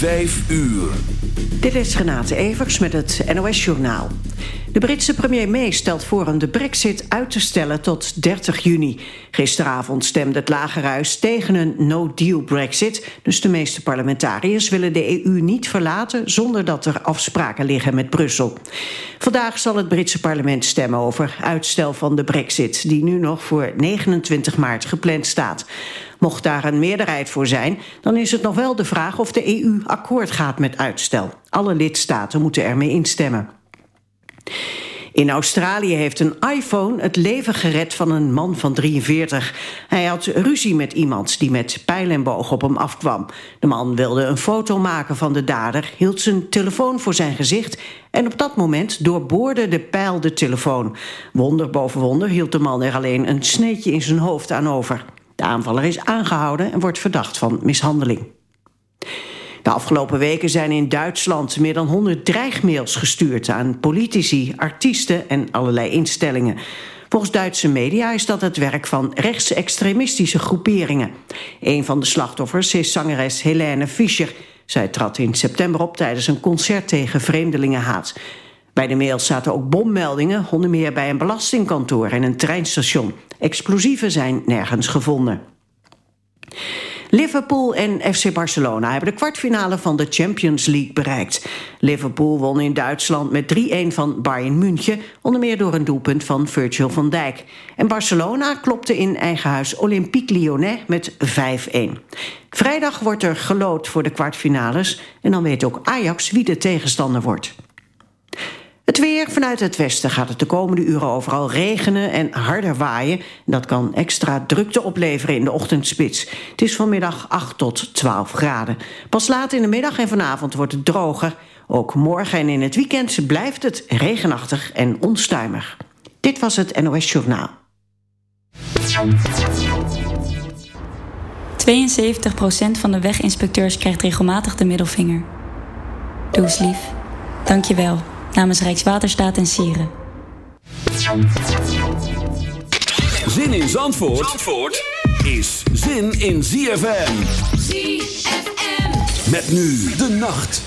Vijf uur. Dit is Renate Evers met het NOS Journaal. De Britse premier May stelt voor om de brexit uit te stellen tot 30 juni. Gisteravond stemde het Lagerhuis tegen een no-deal brexit... dus de meeste parlementariërs willen de EU niet verlaten... zonder dat er afspraken liggen met Brussel. Vandaag zal het Britse parlement stemmen over uitstel van de brexit... die nu nog voor 29 maart gepland staat. Mocht daar een meerderheid voor zijn, dan is het nog wel de vraag of de EU akkoord gaat met uitstel. Alle lidstaten moeten ermee instemmen. In Australië heeft een iPhone het leven gered van een man van 43. Hij had ruzie met iemand die met pijl en boog op hem afkwam. De man wilde een foto maken van de dader, hield zijn telefoon voor zijn gezicht... en op dat moment doorboorde de pijl de telefoon. Wonder boven wonder hield de man er alleen een sneetje in zijn hoofd aan over. De aanvaller is aangehouden en wordt verdacht van mishandeling. De afgelopen weken zijn in Duitsland meer dan 100 dreigmails gestuurd aan politici, artiesten en allerlei instellingen. Volgens Duitse media is dat het werk van rechtsextremistische groeperingen. Een van de slachtoffers is zangeres Helene Fischer. Zij trad in september op tijdens een concert tegen vreemdelingenhaat. Bij de mails zaten ook bommeldingen, onder meer bij een belastingkantoor en een treinstation. Explosieven zijn nergens gevonden. Liverpool en FC Barcelona hebben de kwartfinale van de Champions League bereikt. Liverpool won in Duitsland met 3-1 van Bayern München, onder meer door een doelpunt van Virgil van Dijk. En Barcelona klopte in eigen huis Olympique Lyonnais met 5-1. Vrijdag wordt er gelood voor de kwartfinales en dan weet ook Ajax wie de tegenstander wordt. Het weer vanuit het westen gaat het de komende uren overal regenen en harder waaien. Dat kan extra drukte opleveren in de ochtendspits. Het is vanmiddag 8 tot 12 graden. Pas laat in de middag en vanavond wordt het droger. Ook morgen en in het weekend blijft het regenachtig en onstuimig. Dit was het NOS Journaal. 72% van de weginspecteurs krijgt regelmatig de middelvinger. Doe eens lief. Dank je wel namens Rijkswaterstaat en Sieren. Zin in Zandvoort, Zandvoort is zin in ZFM. ZFM. Met nu de nacht.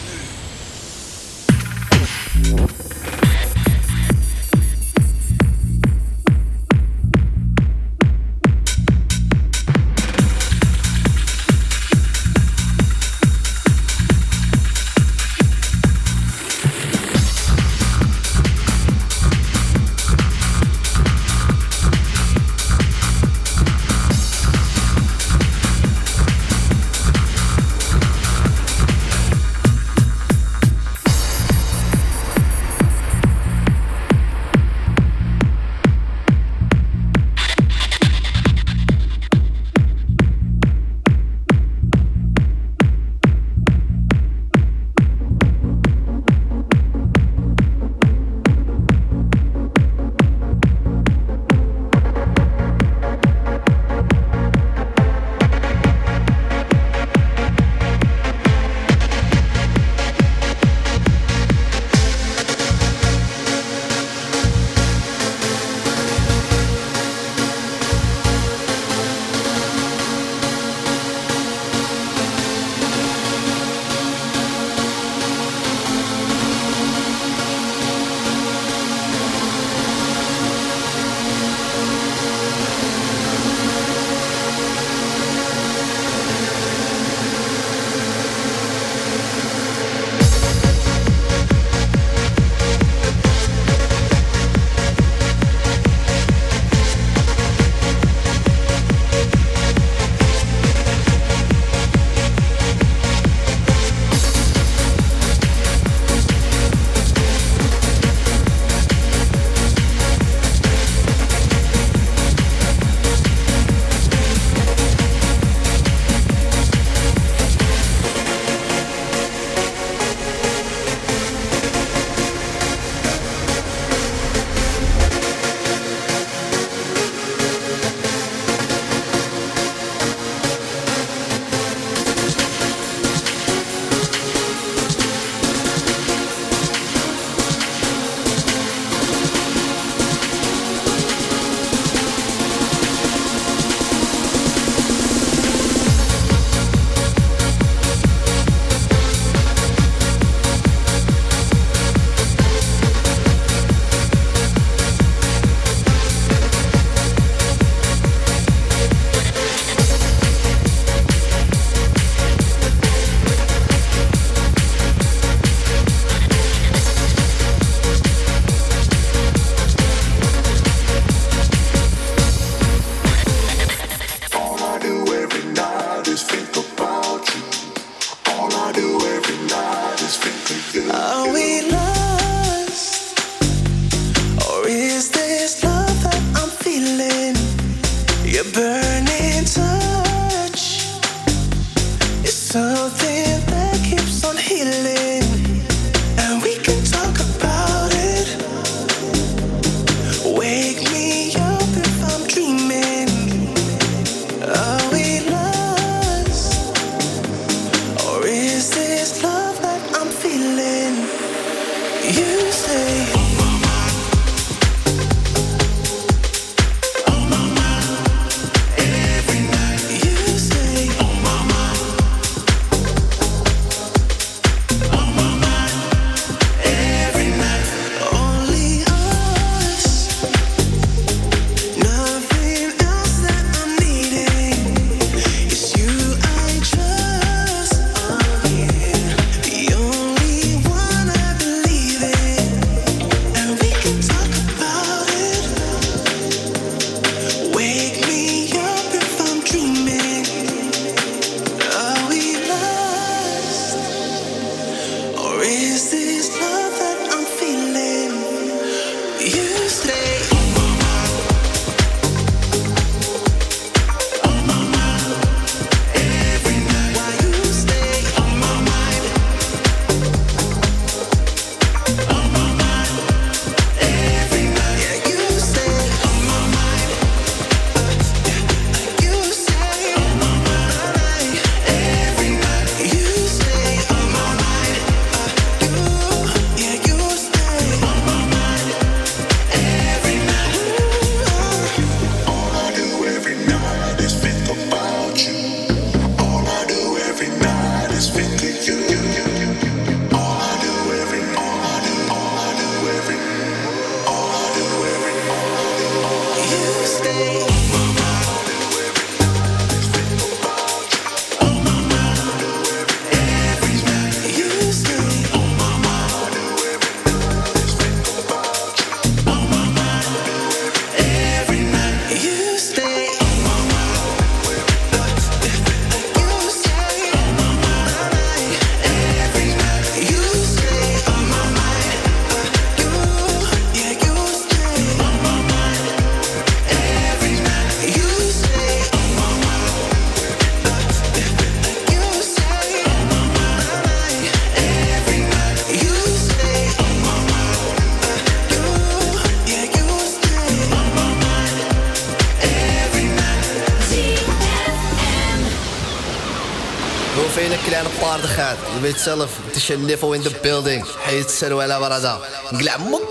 Weet zelf, het is je niveau in de building. Heet Seruela Barada. Glamok.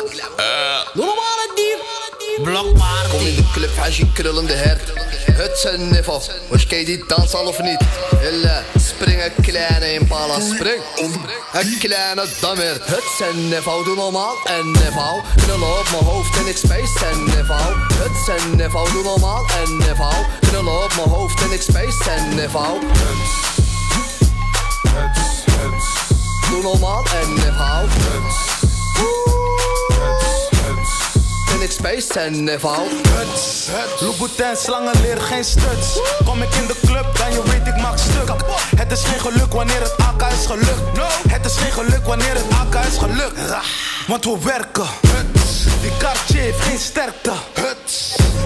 Doe normaal het dier. Blokpaard. Kom in de club, als je krullende hert. Het zijn niveau. Was je die dans al of niet? Illa, spring een kleine impala, spring. Een kleine dammer. Het zijn niveau, doe normaal en niveau. Knullen op mijn hoofd doe normaal en ik space nep hou. En ik space en nep hou. Louboutin, slangen leer geen stuts. Kom ik in de club, dan je weet ik maak stuk. Het is geen geluk wanneer het AK is gelukt. Het is geen geluk wanneer het AK is gelukt. Want we werken. Die kaartje heeft geen sterkte.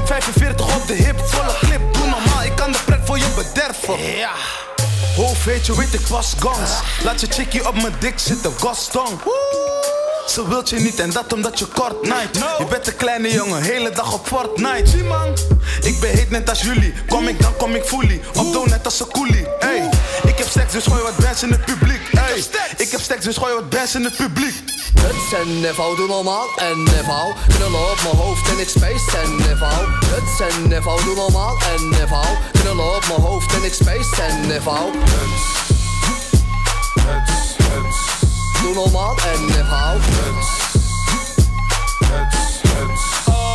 45 op de hip, volle clip. Doe normaal, ik kan de pret voor je bederven. Ja. Hoofd weet je, weet ik was gans. Laat je chickie op mijn dik zitten, Gaston. Ze wilt je niet en dat omdat je kort night. Je bent een kleine jongen, hele dag op Fortnite. Zie man, ik ben heet net als jullie. Kom ik dan kom ik fully. Op doe net als een coolie. Hey, ik heb seks dus gooi wat bands in het publiek. Hey, ik heb seks dus gooi wat bands in het publiek. Huts en niveau, doe normaal en niveau. Knullen op mijn hoofd en ik space en niveau. Huts en niveau, doe normaal en niveau. Knullen op mijn hoofd en ik space en niveau. Huts, huts, huts. Doe normaal en niveau. Huts, huts, huts.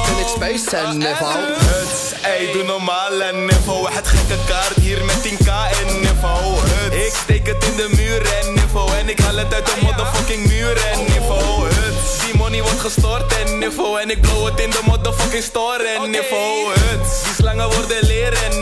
En ik space en niveau. Huts, ey, doe normaal en niveau. Het gekke kaart hier met 10k en niveau. Huts, ik steek het in de muur en niveau. En ik haal het uit de motherfucking muur en niveau. Huts, die money wordt gestort en niveau. En ik blow het in de motherfucking store en niveau. Huts, die slangen worden leren en.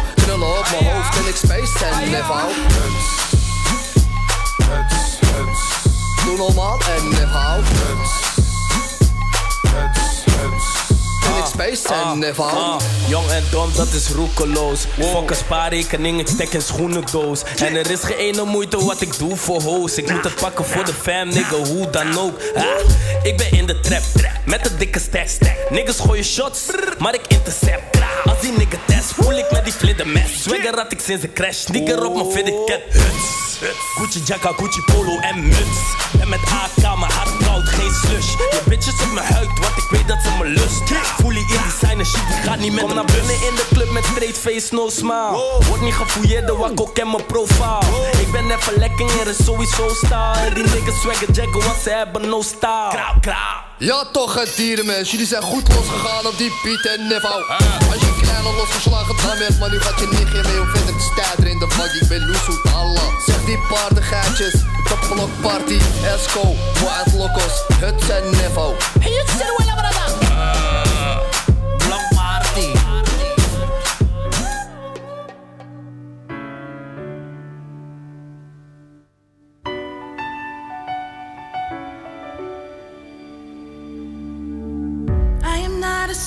Knullen op mijn hoofd en ik space en. Huts, huts, huts. Doe normaal en nep Space en never uh, Jong en dom, dat is roekeloos. Wow. Fok een spaarrekening, ik stek in schoenendoos. En er is geen ene moeite wat ik doe voor hoes. Ik moet het pakken voor de fam, nigga, hoe dan ook. Ah, ik ben in de trap, met een dikke stack. Niggas gooien shots, maar ik intercept. Die nigga test, voel ik met die vlinder mes. Swagger had ik sinds de crash, nigger op mijn fitted cat. Gucci jacka, Gucci polo en muts. En met AK, mijn hart koud, geen slush. Je bitches op mijn huid, want ik weet dat ze me lust. Voel shit, die gaat niet met Kom naar binnen in de club met straight face, no smile. Word niet gefouilleerd, de wakko ken mijn profile. Ik ben even lekker, er is sowieso style. Die niggas swagger jacken, want ze hebben no style. Krauw, krauw. Ja toch het dierenmens, jullie zijn goed losgegaan op die Piet en Nevo. Als je klein al losgeslagen dan werd, maar nu gaat je niet meer mee. Het stijder in de bag, ik ben loes hoe Allah. Zeg die paardengeitjes, topblok party, Esco, Wild Locos, het zijn Nevo. Hey, het zijn wel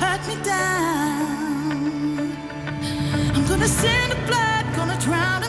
Cut me down. I'm gonna send the blood, gonna drown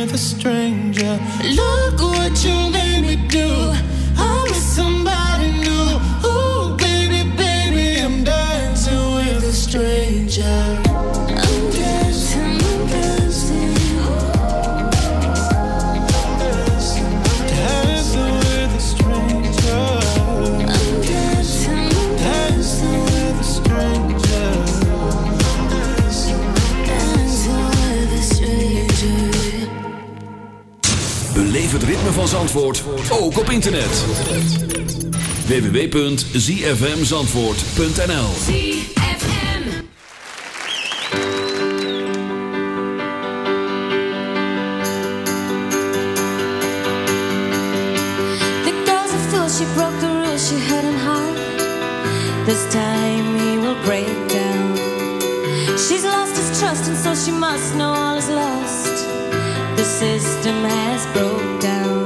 with a stranger. Look what you made me do. van Zandvoort ook op internet. www.zfmzandvoort.nl The girl's she broke the rules, she had an heart. This time he will break down. She's lost his trust and so she must know all is lost. The system has broke down.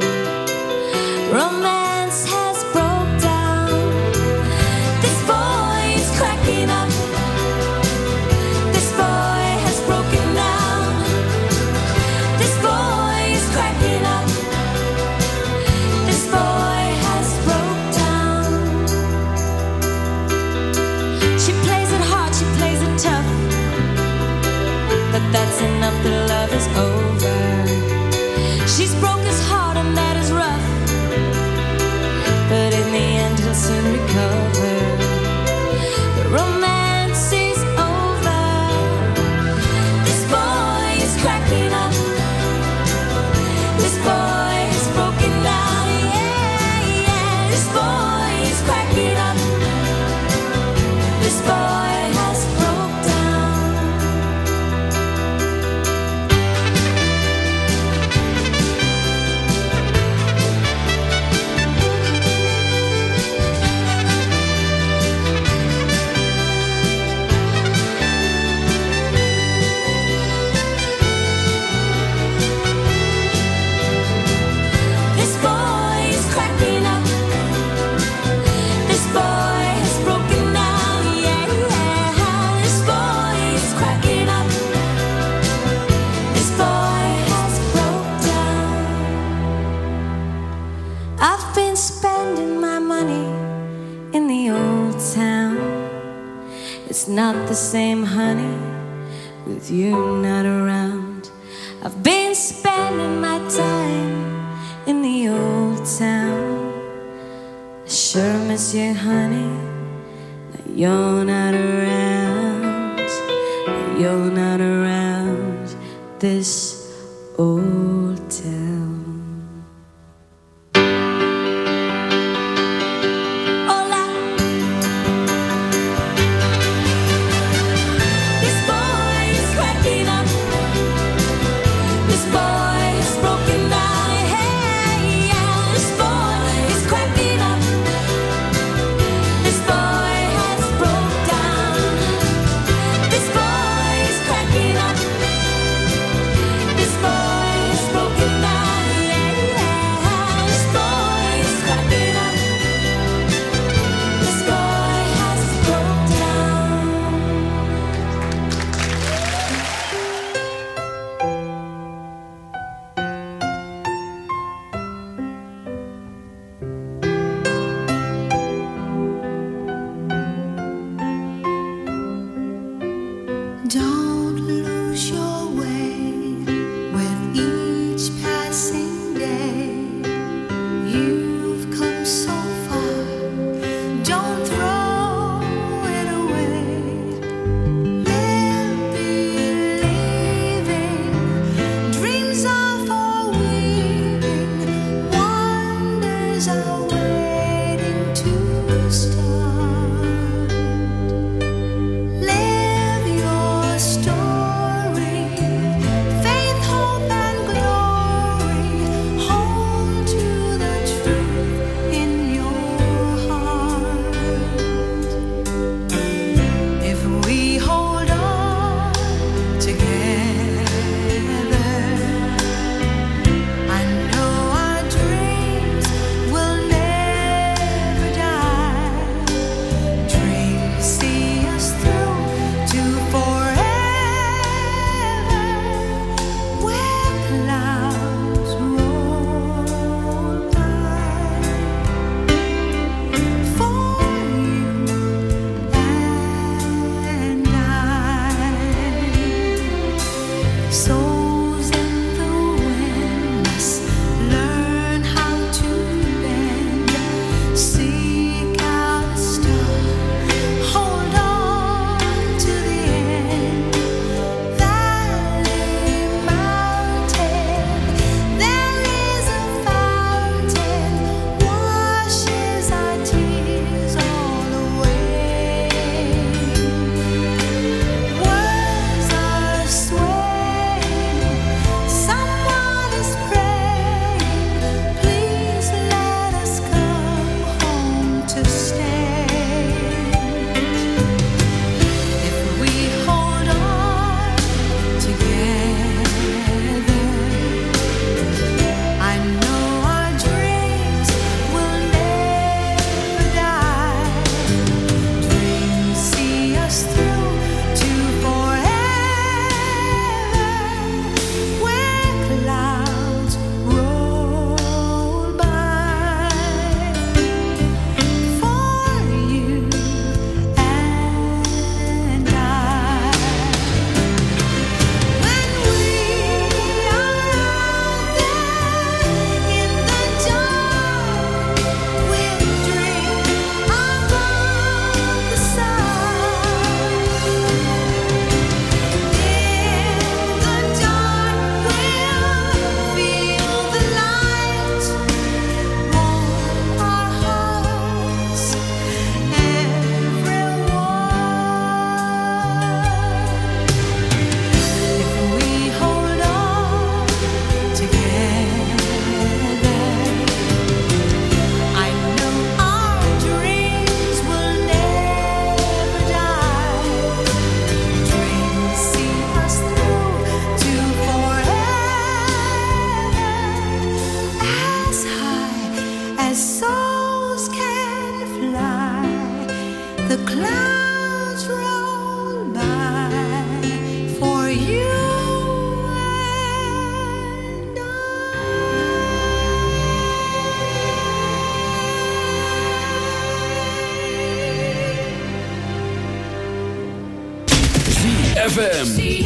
ZFM.